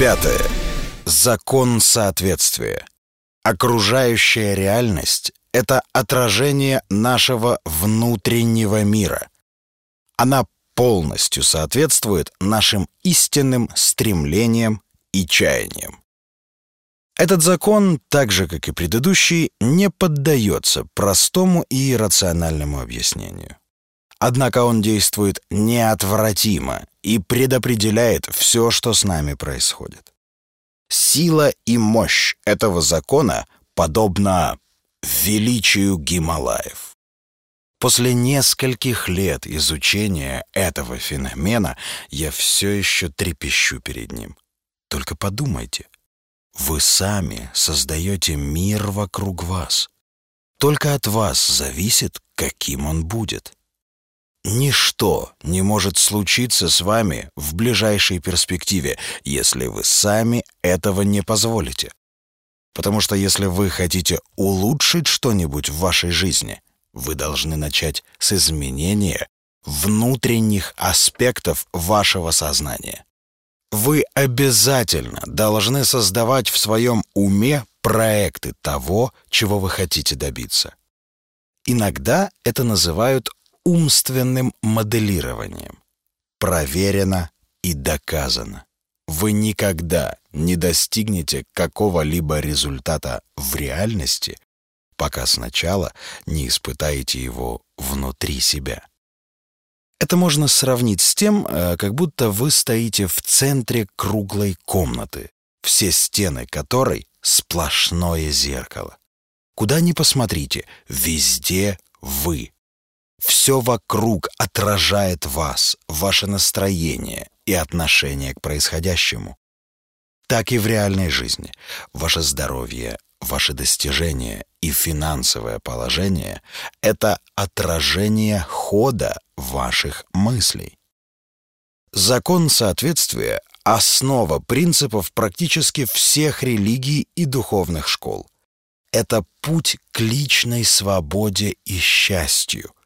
Пятое. Закон соответствия. Окружающая реальность — это отражение нашего внутреннего мира. Она полностью соответствует нашим истинным стремлениям и чаяниям. Этот закон, так же как и предыдущий, не поддается простому и рациональному объяснению. Однако он действует неотвратимо и предопределяет все, что с нами происходит. Сила и мощь этого закона подобна величию Гималаев. После нескольких лет изучения этого феномена я все еще трепещу перед ним. Только подумайте, вы сами создаете мир вокруг вас. Только от вас зависит, каким он будет. Ничто не может случиться с вами в ближайшей перспективе, если вы сами этого не позволите. Потому что если вы хотите улучшить что-нибудь в вашей жизни, вы должны начать с изменения внутренних аспектов вашего сознания. Вы обязательно должны создавать в своем уме проекты того, чего вы хотите добиться. Иногда это называют умственным моделированием. Проверено и доказано. Вы никогда не достигнете какого-либо результата в реальности, пока сначала не испытаете его внутри себя. Это можно сравнить с тем, э, как будто вы стоите в центре круглой комнаты, все стены которой — сплошное зеркало. Куда ни посмотрите, везде вы. Все вокруг отражает вас, ваше настроение и отношение к происходящему. Так и в реальной жизни. Ваше здоровье, ваши достижения и финансовое положение — это отражение хода ваших мыслей. Закон соответствия — основа принципов практически всех религий и духовных школ. Это путь к личной свободе и счастью —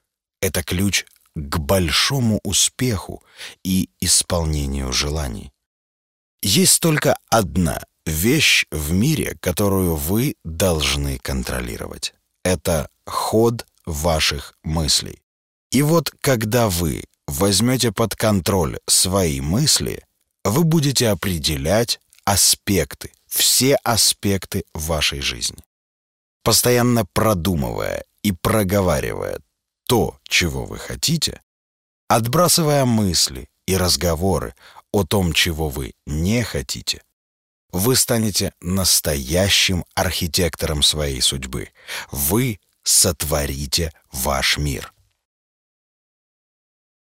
это ключ к большому успеху и исполнению желаний. Есть только одна вещь в мире, которую вы должны контролировать. Это ход ваших мыслей. И вот когда вы возьмете под контроль свои мысли, вы будете определять аспекты, все аспекты вашей жизни. Постоянно продумывая и проговаривая то, чего вы хотите, отбрасывая мысли и разговоры о том, чего вы не хотите, вы станете настоящим архитектором своей судьбы. Вы сотворите ваш мир.